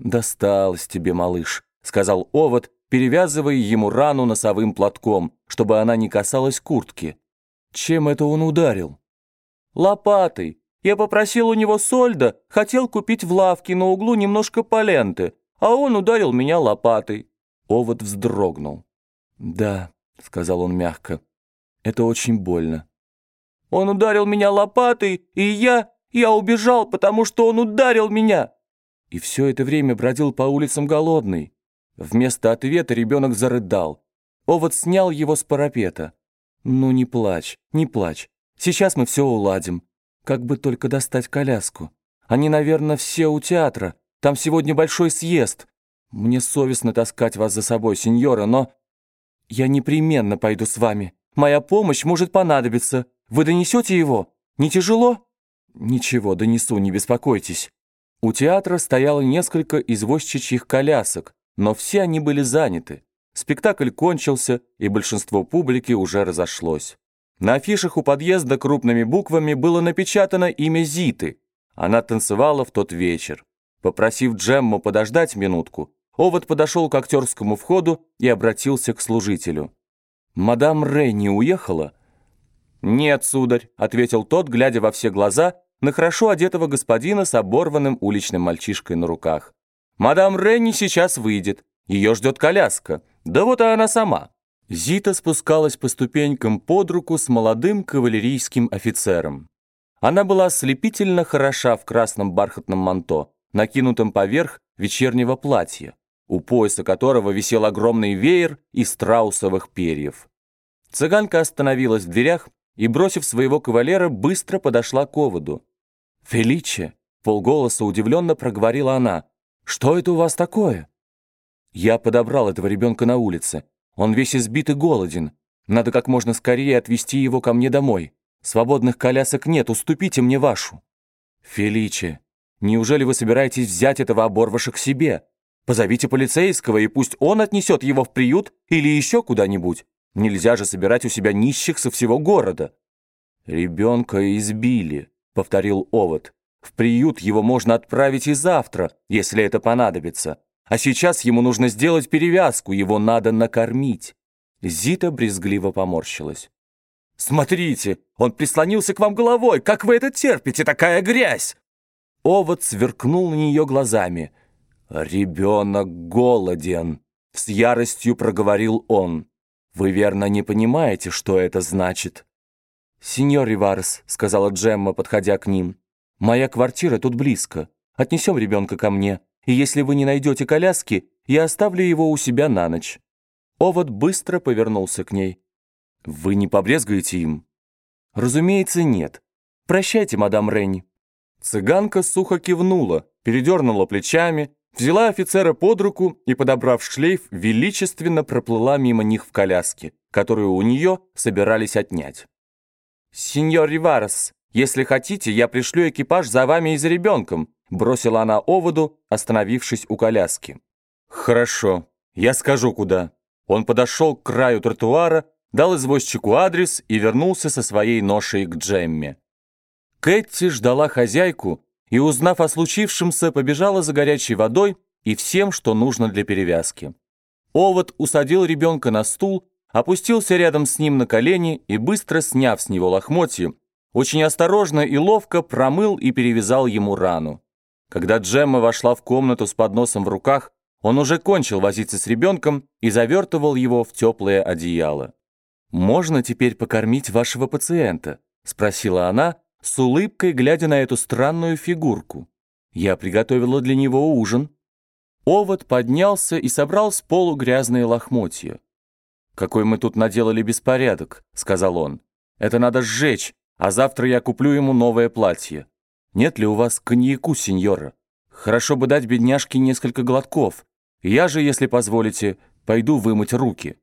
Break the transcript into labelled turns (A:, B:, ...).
A: «Досталось тебе, малыш», — сказал овод, перевязывая ему рану носовым платком, чтобы она не касалась куртки. Чем это он ударил? «Лопатой. Я попросил у него сольда, хотел купить в лавке на углу немножко поленты, а он ударил меня лопатой». Овод вздрогнул. «Да», — сказал он мягко, — «это очень больно». «Он ударил меня лопатой, и я... я убежал, потому что он ударил меня!» И все это время бродил по улицам голодный. Вместо ответа ребенок зарыдал. Овод снял его с парапета. «Ну не плачь, не плачь. Сейчас мы все уладим. Как бы только достать коляску. Они, наверное, все у театра. Там сегодня большой съезд. Мне совестно таскать вас за собой, сеньора, но... Я непременно пойду с вами. Моя помощь может понадобиться. Вы донесете его? Не тяжело?» «Ничего, донесу, не беспокойтесь». У театра стояло несколько извозчичьих колясок, но все они были заняты. Спектакль кончился, и большинство публики уже разошлось. На афишах у подъезда крупными буквами было напечатано имя Зиты. Она танцевала в тот вечер. Попросив Джемму подождать минутку, Овод подошел к актерскому входу и обратился к служителю. «Мадам Рэй не уехала?» «Нет, сударь», — ответил тот, глядя во все глаза на хорошо одетого господина с оборванным уличным мальчишкой на руках. «Мадам Ренни сейчас выйдет. Ее ждет коляска. Да вот и она сама». Зита спускалась по ступенькам под руку с молодым кавалерийским офицером. Она была ослепительно хороша в красном бархатном манто, накинутом поверх вечернего платья, у пояса которого висел огромный веер из страусовых перьев. Цыганка остановилась в дверях и, бросив своего кавалера, быстро подошла к оводу. «Феличе!» — полголоса удивленно проговорила она. «Что это у вас такое?» «Я подобрал этого ребенка на улице. Он весь избит и голоден. Надо как можно скорее отвезти его ко мне домой. Свободных колясок нет, уступите мне вашу». «Феличе, неужели вы собираетесь взять этого оборвыша к себе? Позовите полицейского, и пусть он отнесет его в приют или еще куда-нибудь. Нельзя же собирать у себя нищих со всего города». «Ребенка избили», — повторил Овод. «В приют его можно отправить и завтра, если это понадобится. А сейчас ему нужно сделать перевязку, его надо накормить». Зита брезгливо поморщилась. «Смотрите, он прислонился к вам головой! Как вы это терпите, такая грязь!» Овод сверкнул на нее глазами. «Ребенок голоден!» — с яростью проговорил он. «Вы верно не понимаете, что это значит?» «Сеньор Риварес», — сказала Джемма, подходя к ним, — «моя квартира тут близко. Отнесем ребенка ко мне, и если вы не найдете коляски, я оставлю его у себя на ночь». Овод быстро повернулся к ней. «Вы не побрезгаете им?» «Разумеется, нет. Прощайте, мадам Ренни». Цыганка сухо кивнула, передернула плечами, взяла офицера под руку и, подобрав шлейф, величественно проплыла мимо них в коляске, которую у нее собирались отнять. «Сеньор Риварес, если хотите, я пришлю экипаж за вами и за ребенком», бросила она оводу, остановившись у коляски. «Хорошо, я скажу, куда». Он подошел к краю тротуара, дал извозчику адрес и вернулся со своей ношей к Джемме. Кэти ждала хозяйку и, узнав о случившемся, побежала за горячей водой и всем, что нужно для перевязки. Овод усадил ребенка на стул опустился рядом с ним на колени и, быстро сняв с него лохмотья, очень осторожно и ловко промыл и перевязал ему рану. Когда Джемма вошла в комнату с подносом в руках, он уже кончил возиться с ребенком и завертывал его в теплое одеяло. «Можно теперь покормить вашего пациента?» — спросила она, с улыбкой глядя на эту странную фигурку. «Я приготовила для него ужин». Овод поднялся и собрал с полу грязные лохмотья. «Какой мы тут наделали беспорядок», — сказал он. «Это надо сжечь, а завтра я куплю ему новое платье. Нет ли у вас коньяку, сеньора? Хорошо бы дать бедняжке несколько глотков. Я же, если позволите, пойду вымыть руки».